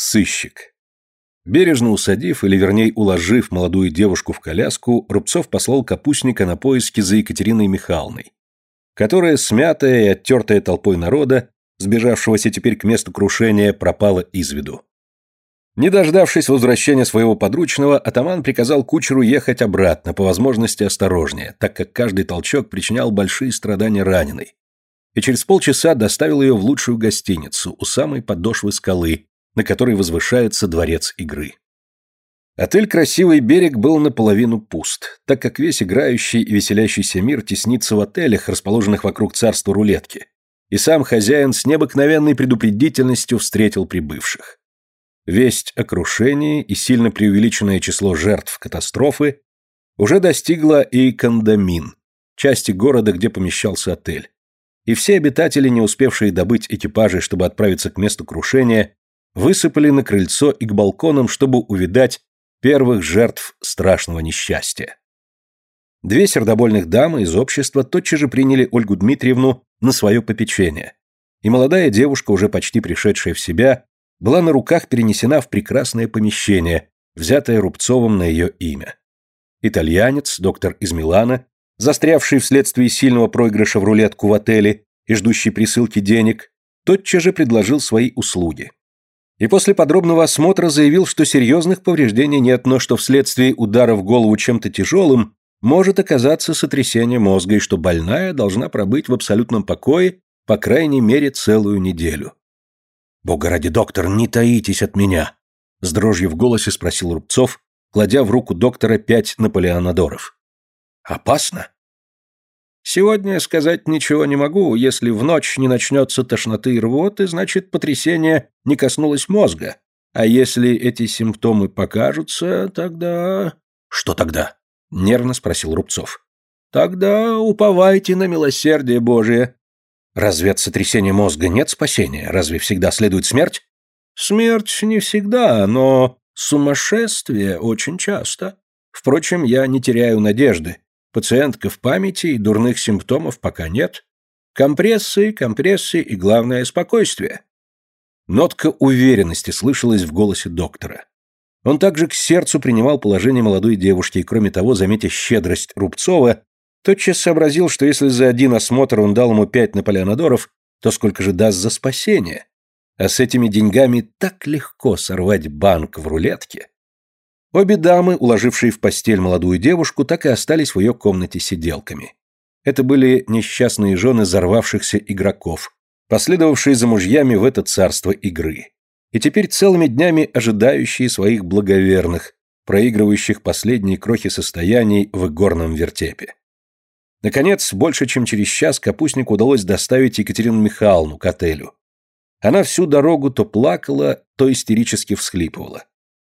Сыщик. Бережно усадив, или вернее уложив молодую девушку в коляску, Рубцов послал капустника на поиски за Екатериной Михайловной, которая, смятая и оттертая толпой народа, сбежавшегося теперь к месту крушения, пропала из виду. Не дождавшись возвращения своего подручного, атаман приказал кучеру ехать обратно, по возможности осторожнее, так как каждый толчок причинял большие страдания раненой. И через полчаса доставил ее в лучшую гостиницу, у самой подошвы скалы, на которой возвышается дворец игры. Отель «Красивый берег» был наполовину пуст, так как весь играющий и веселящийся мир теснится в отелях, расположенных вокруг царства рулетки, и сам хозяин с необыкновенной предупредительностью встретил прибывших. Весть о крушении и сильно преувеличенное число жертв катастрофы уже достигла и Кандамин, части города, где помещался отель. И все обитатели, не успевшие добыть экипажи, чтобы отправиться к месту крушения, высыпали на крыльцо и к балконам, чтобы увидать первых жертв страшного несчастья. Две сердобольных дамы из общества тотчас же приняли Ольгу Дмитриевну на свое попечение, и молодая девушка, уже почти пришедшая в себя, была на руках перенесена в прекрасное помещение, взятое Рубцовым на ее имя. Итальянец, доктор из Милана, застрявший вследствие сильного проигрыша в рулетку в отеле и ждущий присылки денег, тотчас же предложил свои услуги. И после подробного осмотра заявил, что серьезных повреждений нет, но что вследствие удара в голову чем-то тяжелым может оказаться сотрясение мозга и что больная должна пробыть в абсолютном покое по крайней мере целую неделю. «Бога ради, доктор, не таитесь от меня!» С дрожью в голосе спросил Рубцов, кладя в руку доктора пять наполеонодоров. «Опасно?» «Сегодня сказать ничего не могу. Если в ночь не начнется тошноты и рвоты, значит, потрясение не коснулось мозга. А если эти симптомы покажутся, тогда...» «Что тогда?» — нервно спросил Рубцов. «Тогда уповайте на милосердие Божие. Разве от сотрясения мозга нет спасения? Разве всегда следует смерть? Смерть не всегда, но сумасшествие очень часто. Впрочем, я не теряю надежды. Пациентка в памяти и дурных симптомов пока нет. Компрессы, компрессы и, главное, спокойствие. Нотка уверенности слышалась в голосе доктора. Он также к сердцу принимал положение молодой девушки и, кроме того, заметя щедрость Рубцова, Тотчас сообразил, что если за один осмотр он дал ему пять наполеонодоров, то сколько же даст за спасение? А с этими деньгами так легко сорвать банк в рулетке. Обе дамы, уложившие в постель молодую девушку, так и остались в ее комнате сиделками. Это были несчастные жены взорвавшихся игроков, последовавшие за мужьями в это царство игры. И теперь целыми днями ожидающие своих благоверных, проигрывающих последние крохи состояний в игорном вертепе. Наконец, больше чем через час капустнику удалось доставить Екатерину Михайловну к отелю. Она всю дорогу то плакала, то истерически всхлипывала.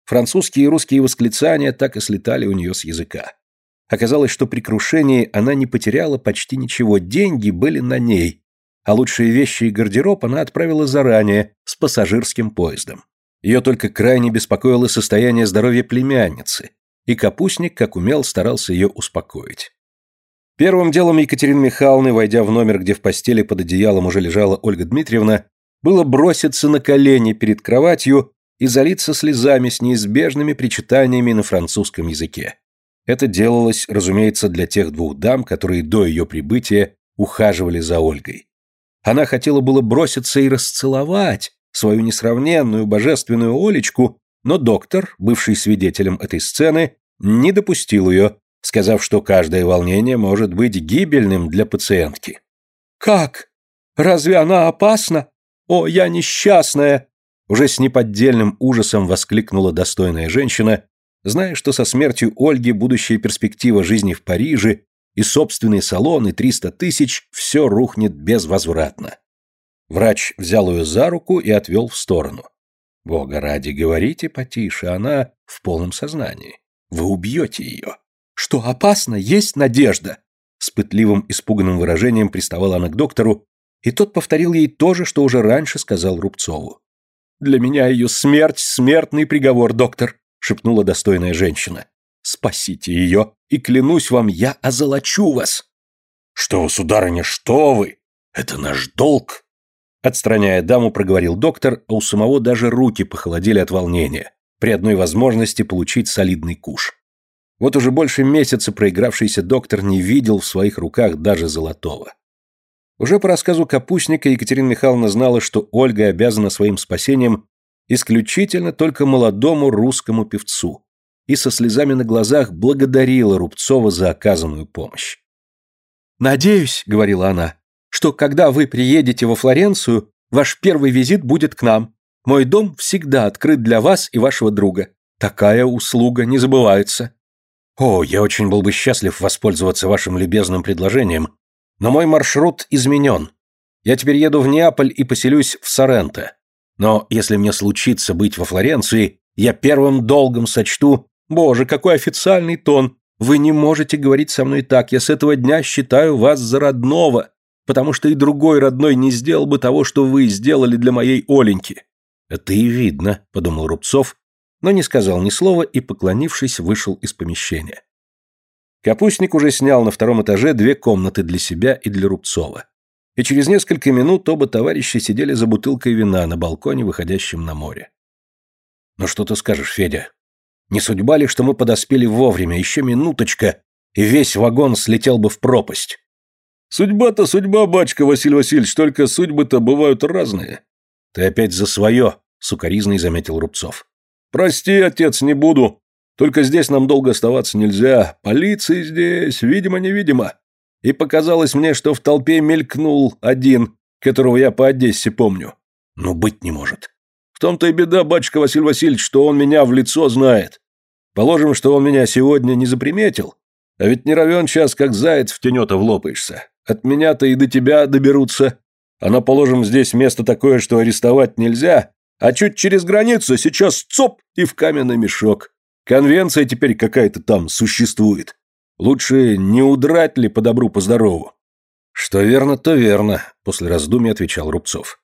Французские и русские восклицания так и слетали у нее с языка. Оказалось, что при крушении она не потеряла почти ничего, деньги были на ней, а лучшие вещи и гардероб она отправила заранее, с пассажирским поездом. Ее только крайне беспокоило состояние здоровья племянницы, и капустник, как умел, старался ее успокоить. Первым делом Екатерины Михайловны, войдя в номер, где в постели под одеялом уже лежала Ольга Дмитриевна, было броситься на колени перед кроватью и залиться слезами с неизбежными причитаниями на французском языке. Это делалось, разумеется, для тех двух дам, которые до ее прибытия ухаживали за Ольгой. Она хотела было броситься и расцеловать свою несравненную божественную Олечку, но доктор, бывший свидетелем этой сцены, не допустил ее, сказав, что каждое волнение может быть гибельным для пациентки. «Как? Разве она опасна? О, я несчастная!» Уже с неподдельным ужасом воскликнула достойная женщина, зная, что со смертью Ольги будущая перспектива жизни в Париже и собственный салон и триста тысяч все рухнет безвозвратно. Врач взял ее за руку и отвел в сторону. «Бога ради, говорите потише, она в полном сознании. Вы убьете ее». Что опасно, есть надежда. С пытливым, испуганным выражением приставала она к доктору, и тот повторил ей то же, что уже раньше сказал Рубцову. «Для меня ее смерть — смертный приговор, доктор», — шепнула достойная женщина. «Спасите ее, и клянусь вам, я озолочу вас». «Что, сударыня, что вы? Это наш долг». Отстраняя даму, проговорил доктор, а у самого даже руки похолодели от волнения при одной возможности получить солидный куш. Вот уже больше месяца проигравшийся доктор не видел в своих руках даже золотого. Уже по рассказу Капустника Екатерина Михайловна знала, что Ольга обязана своим спасением исключительно только молодому русскому певцу, и со слезами на глазах благодарила Рубцова за оказанную помощь. «Надеюсь», — говорила она, — «что когда вы приедете во Флоренцию, ваш первый визит будет к нам. Мой дом всегда открыт для вас и вашего друга. Такая услуга не забывается». «О, я очень был бы счастлив воспользоваться вашим любезным предложением, но мой маршрут изменен. Я теперь еду в Неаполь и поселюсь в Соренто. Но если мне случится быть во Флоренции, я первым долгом сочту Боже, какой официальный тон! Вы не можете говорить со мной так, я с этого дня считаю вас за родного, потому что и другой родной не сделал бы того, что вы сделали для моей Оленьки. Это и видно, подумал Рубцов, но не сказал ни слова и, поклонившись, вышел из помещения. Капустник уже снял на втором этаже две комнаты для себя и для Рубцова. И через несколько минут оба товарища сидели за бутылкой вина на балконе, выходящем на море. «Ну что ты скажешь, Федя?» Не судьба ли, что мы подоспели вовремя, еще минуточка, и весь вагон слетел бы в пропасть? Судьба-то судьба, бачка Василий Васильевич, только судьбы-то бывают разные. Ты опять за свое, сукоризный заметил Рубцов. Прости, отец, не буду. Только здесь нам долго оставаться нельзя. Полиция здесь, видимо-невидимо. И показалось мне, что в толпе мелькнул один, которого я по Одессе помню. Ну, быть не может. В том-то и беда, батюшка Василий Васильевич, что он меня в лицо знает. Положим, что он меня сегодня не заприметил, а ведь не равен час, как заяц в тенета влопаешься. От меня-то и до тебя доберутся. А положим, здесь место такое, что арестовать нельзя, а чуть через границу сейчас цоп и в каменный мешок. Конвенция теперь какая-то там существует. Лучше не удрать ли по добру, по здорову? Что верно, то верно, после раздумий отвечал Рубцов.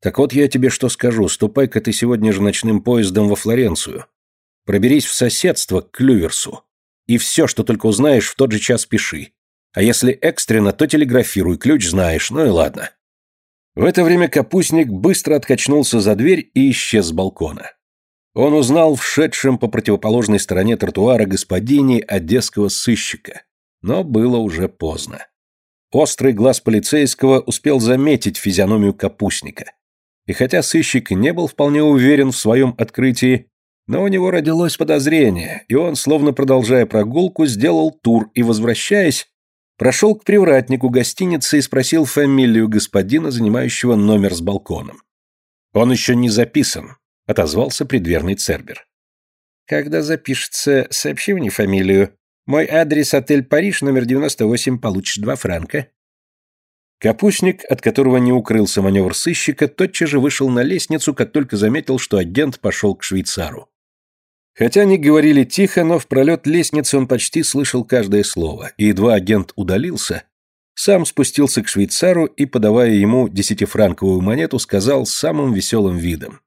Так вот я тебе что скажу, ступай-ка ты сегодня же ночным поездом во Флоренцию. Проберись в соседство к Клюверсу. И все, что только узнаешь, в тот же час пиши. А если экстренно, то телеграфируй, ключ знаешь, ну и ладно. В это время капустник быстро откачнулся за дверь и исчез с балкона. Он узнал вшедшем по противоположной стороне тротуара господине одесского сыщика, но было уже поздно. Острый глаз полицейского успел заметить физиономию капустника, и хотя сыщик не был вполне уверен в своем открытии, но у него родилось подозрение, и он, словно продолжая прогулку, сделал тур и, возвращаясь, прошел к привратнику гостиницы и спросил фамилию господина, занимающего номер с балконом. «Он еще не записан», — отозвался предверный Цербер. «Когда запишется, сообщи мне фамилию. Мой адрес отель Париж, номер 98, получишь два франка». Капустник, от которого не укрылся маневр сыщика, тотчас же вышел на лестницу, как только заметил, что агент пошел к швейцару. Хотя они говорили тихо, но в пролет лестницы он почти слышал каждое слово, и едва агент удалился, сам спустился к швейцару и, подавая ему десятифранковую монету, сказал самым веселым видом.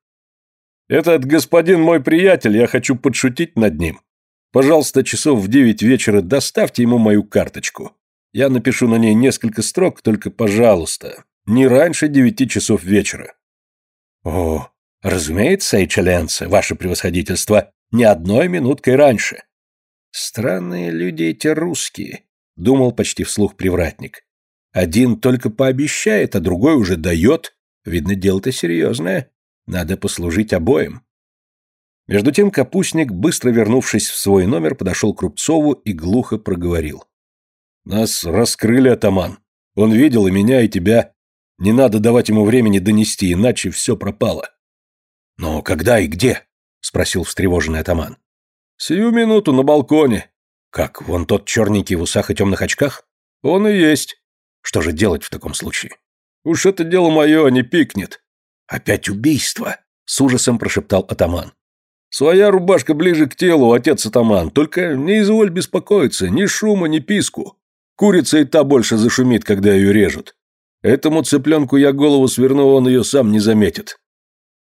«Этот господин мой приятель, я хочу подшутить над ним. Пожалуйста, часов в девять вечера доставьте ему мою карточку. Я напишу на ней несколько строк, только, пожалуйста, не раньше девяти часов вечера. О, разумеется, Эйчаленце, ваше превосходительство, ни одной минуткой раньше. Странные люди эти русские, думал почти вслух привратник. Один только пообещает, а другой уже дает. Видно, дело-то серьезное. Надо послужить обоим. Между тем капустник, быстро вернувшись в свой номер, подошел к Рубцову и глухо проговорил. Нас раскрыли, атаман. Он видел и меня, и тебя. Не надо давать ему времени донести, иначе все пропало. Но когда и где? Спросил встревоженный атаман. Сию минуту на балконе. Как, вон тот черненький в усах и темных очках? Он и есть. Что же делать в таком случае? Уж это дело мое, не пикнет. Опять убийство, с ужасом прошептал атаман. Своя рубашка ближе к телу, отец атаман, только не изволь беспокоиться, ни шума, ни писку. Курица и та больше зашумит, когда ее режут. Этому цыпленку я голову сверну, он ее сам не заметит.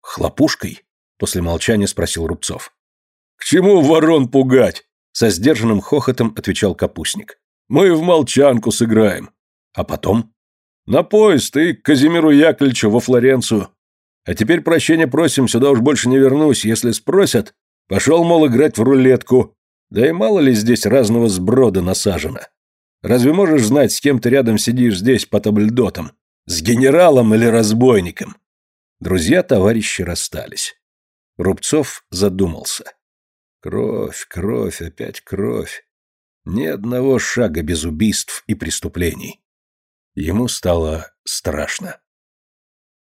Хлопушкой? После молчания спросил Рубцов. К чему ворон пугать? Со сдержанным хохотом отвечал капустник. Мы в молчанку сыграем. А потом? На поезд и к Казимиру Яковлевичу во Флоренцию. А теперь прощения просим, сюда уж больше не вернусь. Если спросят, пошел, мол, играть в рулетку. Да и мало ли здесь разного сброда насажено. Разве можешь знать, с кем ты рядом сидишь здесь по табльдотам? С генералом или разбойником?» Друзья-товарищи расстались. Рубцов задумался. Кровь, кровь, опять кровь. Ни одного шага без убийств и преступлений. Ему стало страшно.